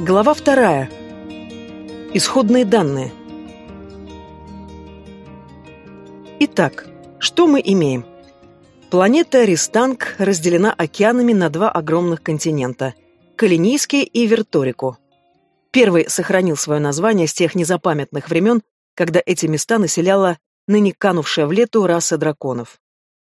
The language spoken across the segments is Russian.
Глава вторая. Исходные данные. Итак, что мы имеем? Планета Ристанг разделена океанами на два огромных континента – Калинийский и Верторику. Первый сохранил свое название с тех незапамятных времен, когда эти места населяла ныне канувшая в лету раса драконов.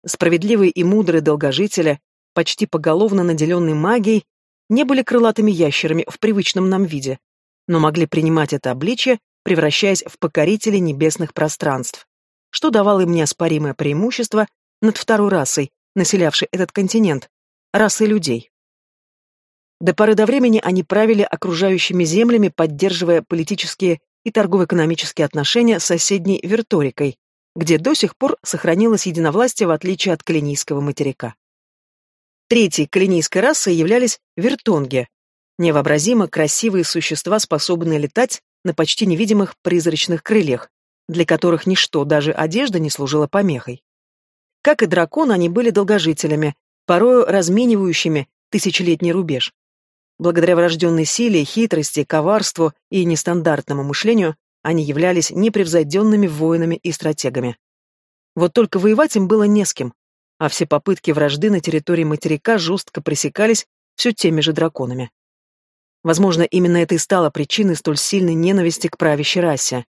Справедливые и мудрые долгожители, почти поголовно наделенные магией, не были крылатыми ящерами в привычном нам виде, но могли принимать это обличие, превращаясь в покорителей небесных пространств, что давало им неоспоримое преимущество над второй расой, населявшей этот континент, расой людей. До поры до времени они правили окружающими землями, поддерживая политические и торгово-экономические отношения с соседней Верторикой, где до сих пор сохранилось единовластие в отличие от Калинийского материка. Третьей калинийской расой являлись вертонги, невообразимо красивые существа, способные летать на почти невидимых призрачных крыльях, для которых ничто, даже одежда, не служила помехой. Как и дракон, они были долгожителями, порою разменивающими тысячелетний рубеж. Благодаря врожденной силе, хитрости, коварству и нестандартному мышлению они являлись непревзойденными воинами и стратегами. Вот только воевать им было не с кем, а все попытки вражды на территории материка жестко пресекались все теми же драконами. Возможно, именно это и стало причиной столь сильной ненависти к правящей расе.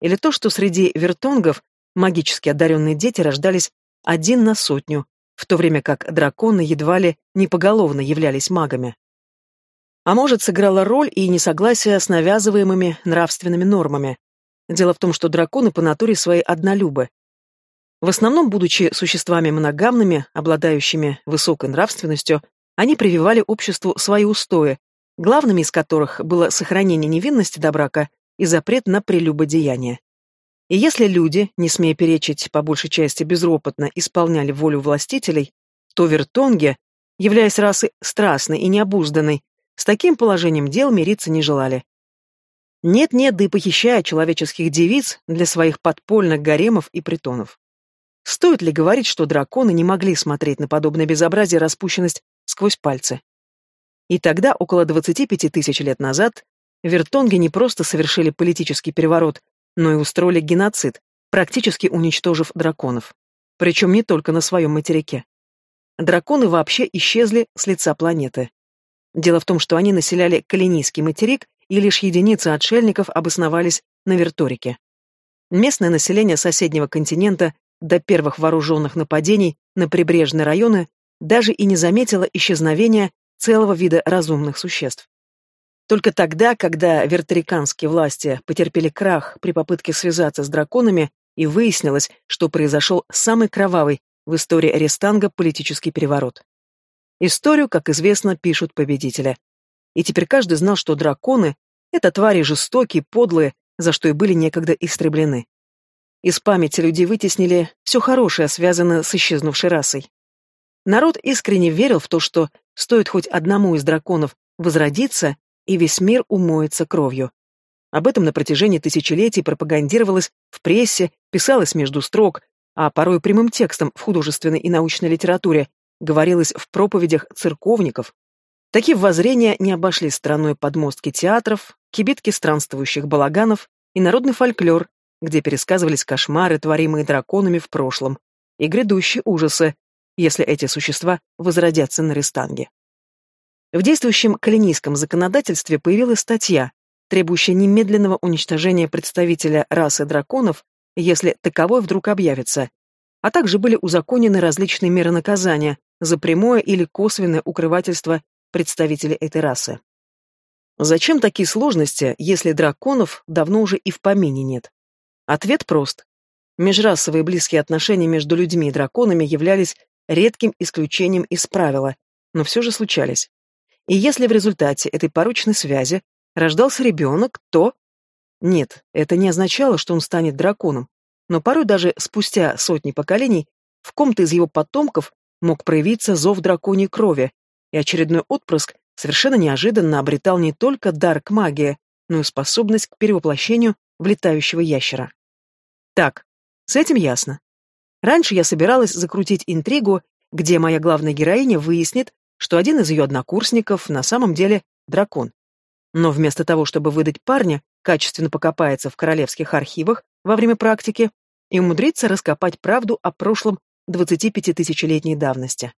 Или то, что среди вертонгов магически одаренные дети рождались один на сотню, в то время как драконы едва ли не поголовно являлись магами. А может, сыграла роль и несогласие с навязываемыми нравственными нормами. Дело в том, что драконы по натуре своей однолюбы, в основном, будучи существами моногамными, обладающими высокой нравственностью, они прививали обществу свои устои, главными из которых было сохранение невинности до брака и запрет на прелюбодеяние. И если люди, не смея перечить, по большей части безропотно исполняли волю властителей, то вертонги, являясь расой страстной и необузданной, с таким положением дел мириться не желали. Нет-нет, да и похищая человеческих девиц для своих подпольных гаремов и притонов. Стоит ли говорить, что драконы не могли смотреть на подобное безобразие распущенность сквозь пальцы? И тогда, около 25 тысяч лет назад, вертонги не просто совершили политический переворот, но и устроили геноцид, практически уничтожив драконов. Причем не только на своем материке. Драконы вообще исчезли с лица планеты. Дело в том, что они населяли Калинийский материк, и лишь единицы отшельников обосновались на Верторике. Местное население соседнего континента до первых вооруженных нападений на прибрежные районы даже и не заметила исчезновения целого вида разумных существ. Только тогда, когда верториканские власти потерпели крах при попытке связаться с драконами, и выяснилось, что произошел самый кровавый в истории Арестанга политический переворот. Историю, как известно, пишут победители. И теперь каждый знал, что драконы — это твари жестокие, подлые, за что и были некогда истреблены. Из памяти людей вытеснили все хорошее, связанное с исчезнувшей расой. Народ искренне верил в то, что стоит хоть одному из драконов возродиться, и весь мир умоется кровью. Об этом на протяжении тысячелетий пропагандировалось в прессе, писалось между строк, а порой прямым текстом в художественной и научной литературе говорилось в проповедях церковников. Такие воззрения не обошли стороной подмостки театров, кибитки странствующих балаганов и народный фольклор, где пересказывались кошмары, творимые драконами в прошлом, и грядущие ужасы, если эти существа возродятся на Рестанге. В действующем калинийском законодательстве появилась статья, требующая немедленного уничтожения представителя расы драконов, если таковой вдруг объявится, а также были узаконены различные меры наказания за прямое или косвенное укрывательство представителей этой расы. Зачем такие сложности, если драконов давно уже и в помине нет? Ответ прост. Межрасовые близкие отношения между людьми и драконами являлись редким исключением из правила, но все же случались. И если в результате этой порочной связи рождался ребенок, то... Нет, это не означало, что он станет драконом, но порой даже спустя сотни поколений в ком-то из его потомков мог проявиться зов драконьей крови, и очередной отпрыск совершенно неожиданно обретал не только дар к магии, но и способность к перевоплощению в летающего ящера. Так, с этим ясно. Раньше я собиралась закрутить интригу, где моя главная героиня выяснит, что один из ее однокурсников на самом деле дракон. Но вместо того, чтобы выдать парня, качественно покопается в королевских архивах во время практики и умудриться раскопать правду о прошлом 25-тысячелетней давности.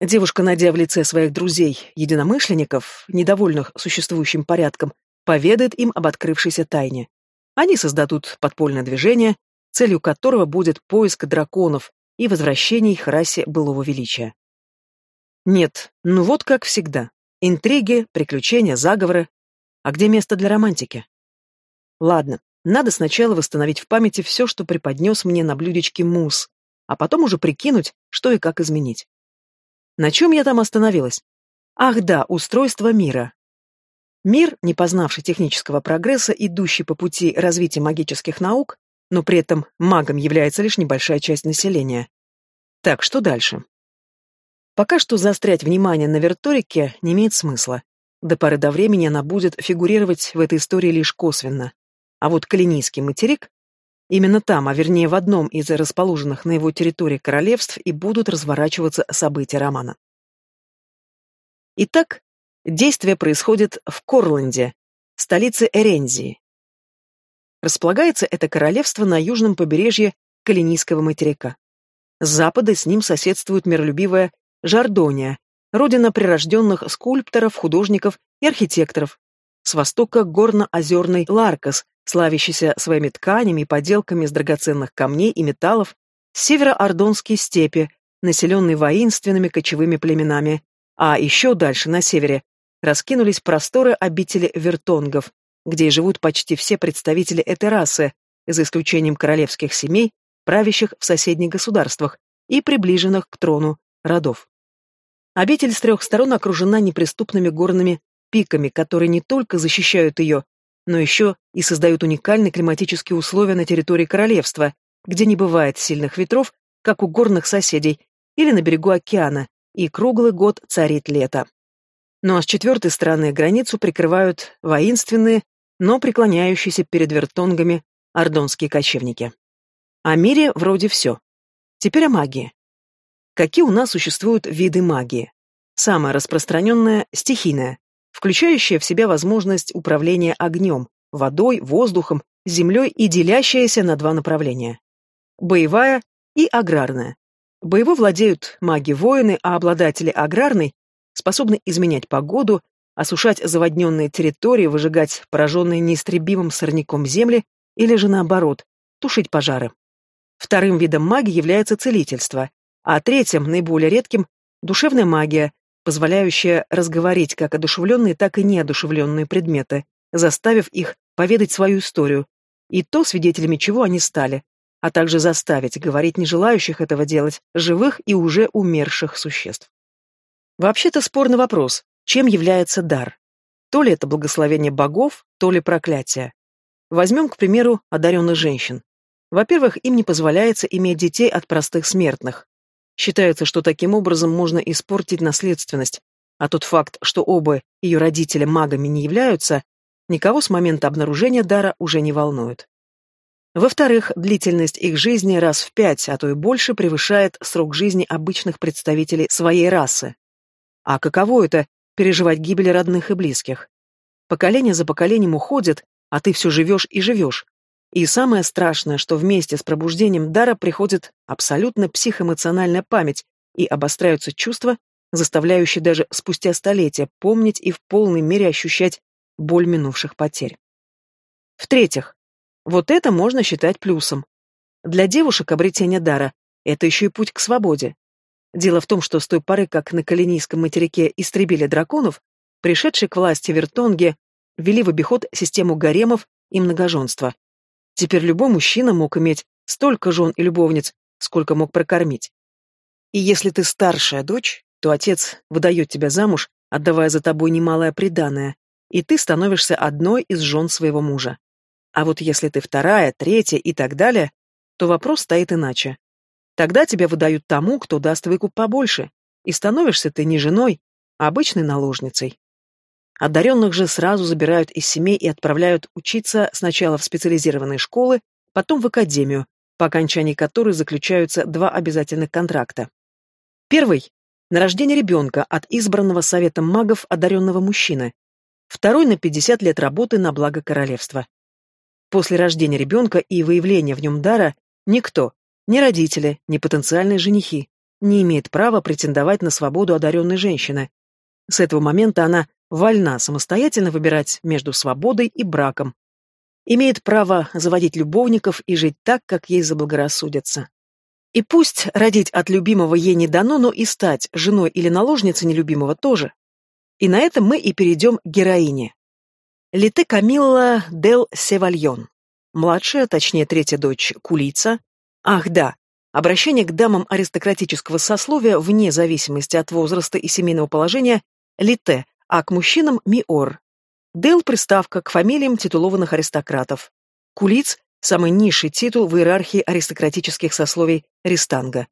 Девушка, найдя в лице своих друзей, единомышленников, недовольных существующим порядком, поведает им об открывшейся тайне. Они создадут подпольное движение, целью которого будет поиск драконов и возвращение их расе былого величия. Нет, ну вот как всегда. Интриги, приключения, заговоры. А где место для романтики? Ладно, надо сначала восстановить в памяти все, что преподнес мне на блюдечке мусс, а потом уже прикинуть, что и как изменить. На чем я там остановилась? Ах да, устройство мира. Мир, не познавший технического прогресса, идущий по пути развития магических наук, но при этом магом является лишь небольшая часть населения. Так, что дальше? Пока что заострять внимание на верторике не имеет смысла. До поры до времени она будет фигурировать в этой истории лишь косвенно. А вот Калинийский материк Именно там, а вернее в одном из расположенных на его территории королевств, и будут разворачиваться события романа. Итак, действие происходит в Корланде, столице Эрензии. Располагается это королевство на южном побережье Калинийского материка. С запада с ним соседствует миролюбивая Жардония, родина прирожденных скульпторов, художников и архитекторов. С востока горно-озерный Ларкос, славящийся своими тканями и поделками из драгоценных камней и металлов, с севера Ордонские степи, населенные воинственными кочевыми племенами, а еще дальше, на севере, раскинулись просторы обители вертонгов, где живут почти все представители этой расы, за исключением королевских семей, правящих в соседних государствах и приближенных к трону родов. Обитель с трех сторон окружена неприступными горными пиками, которые не только защищают ее, но еще и создают уникальные климатические условия на территории королевства, где не бывает сильных ветров, как у горных соседей, или на берегу океана, и круглый год царит лето. Ну а с четвертой стороны границу прикрывают воинственные, но преклоняющиеся перед вертонгами ордонские кочевники. О мире вроде все. Теперь о магии. Какие у нас существуют виды магии? Самая распространенная – стихийная, включающая в себя возможность управления огнем, водой, воздухом, землей и делящаяся на два направления. Боевая и аграрная. Боевой владеют маги-воины, а обладатели аграрной способны изменять погоду, осушать заводненные территории, выжигать пораженные неистребимым сорняком земли или же наоборот, тушить пожары. Вторым видом магии является целительство, а третьим, наиболее редким, душевная магия, позволяющая разговорить как одушевленные, так и неодушевленные предметы, заставив их поведать свою историю, и то, свидетелями чего они стали, а также заставить говорить не желающих этого делать живых и уже умерших существ. Вообще-то спорный вопрос, чем является дар? То ли это благословение богов, то ли проклятие. Возьмем, к примеру, одаренных женщин. Во-первых, им не позволяется иметь детей от простых смертных. Считается, что таким образом можно испортить наследственность, а тот факт, что оба ее родителя магами не являются, никого с момента обнаружения дара уже не волнует. Во-вторых, длительность их жизни раз в пять, а то и больше превышает срок жизни обычных представителей своей расы. А каково это – переживать гибель родных и близких? Поколение за поколением уходит, а ты все живешь и живешь, и самое страшное, что вместе с пробуждением дара приходит абсолютно психоэмоциональная память и обостряются чувства, заставляющие даже спустя столетия помнить и в полной мере ощущать боль минувших потерь. В-третьих, вот это можно считать плюсом. Для девушек обретение дара – это еще и путь к свободе. Дело в том, что с той поры, как на Калинийском материке истребили драконов, пришедшие к власти вертонги ввели в обиход систему гаремов и многоженства. Теперь любой мужчина мог иметь столько жен и любовниц, сколько мог прокормить. И если ты старшая дочь, то отец выдает тебя замуж, отдавая за тобой немалое приданое, и ты становишься одной из жен своего мужа. А вот если ты вторая, третья и так далее, то вопрос стоит иначе. Тогда тебя выдают тому, кто даст выкуп побольше, и становишься ты не женой, а обычной наложницей. Одаренных же сразу забирают из семей и отправляют учиться сначала в специализированные школы, потом в академию, по окончании которой заключаются два обязательных контракта. Первый – на рождение ребенка от избранного советом магов одаренного мужчины. второй на 50 лет работы на благо королевства. После рождения ребенка и выявления в нем дара никто, ни родители, ни потенциальные женихи, не имеет права претендовать на свободу одаренной женщины. С этого момента она вольна самостоятельно выбирать между свободой и браком. Имеет право заводить любовников и жить так, как ей заблагорассудится. И пусть родить от любимого ей не дано, но и стать женой или наложницей нелюбимого тоже. И на этом мы и перейдем к героине. Лите Камилла Дел Севальон. Младшая, точнее третья дочь Кулица. Ах да, обращение к дамам аристократического сословия вне зависимости от возраста и семейного положения Лите, а к мужчинам Миор. Дел – приставка к фамилиям титулованных аристократов. Кулиц – самый низший титул в иерархии аристократических сословий Ристанга.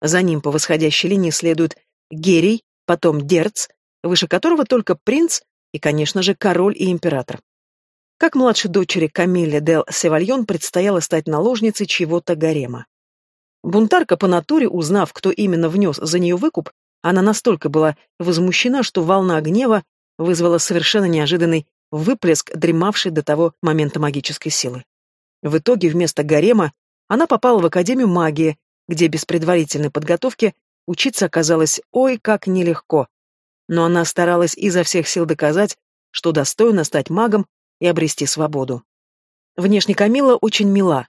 За ним по восходящей линии следует Герий, потом Дерц, выше которого только принц и, конечно же, король и император. Как младшей дочери Камилле Дел Севальон предстояло стать наложницей чьего-то гарема. Бунтарка по натуре, узнав, кто именно внес за нее выкуп, она настолько была возмущена, что волна гнева вызвала совершенно неожиданный выплеск, дремавший до того момента магической силы. В итоге вместо гарема она попала в Академию магии, где без предварительной подготовки учиться оказалось ой как нелегко. Но она старалась изо всех сил доказать, что достойна стать магом и обрести свободу. Внешне Камила очень мила.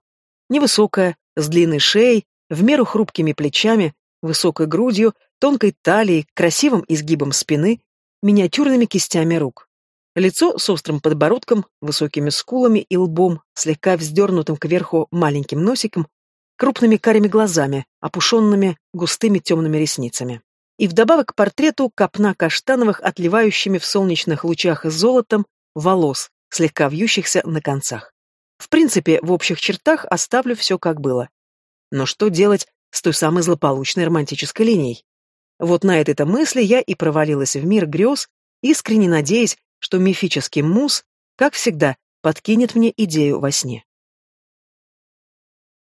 Невысокая, с длинной шеей, в меру хрупкими плечами, высокой грудью, тонкой талией, красивым изгибом спины, миниатюрными кистями рук. Лицо с острым подбородком, высокими скулами и лбом, слегка вздернутым кверху маленьким носиком, крупными карими глазами, опушенными густыми темными ресницами. И вдобавок к портрету копна каштановых, отливающими в солнечных лучах золотом, волос, слегка вьющихся на концах. В принципе, в общих чертах оставлю все как было. Но что делать с той самой злополучной романтической линией? Вот на этой-то мысли я и провалилась в мир грез, искренне надеясь, что мифический мус, как всегда, подкинет мне идею во сне.